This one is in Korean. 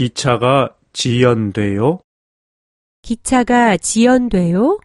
기차가 지연돼요? 기차가 지연돼요?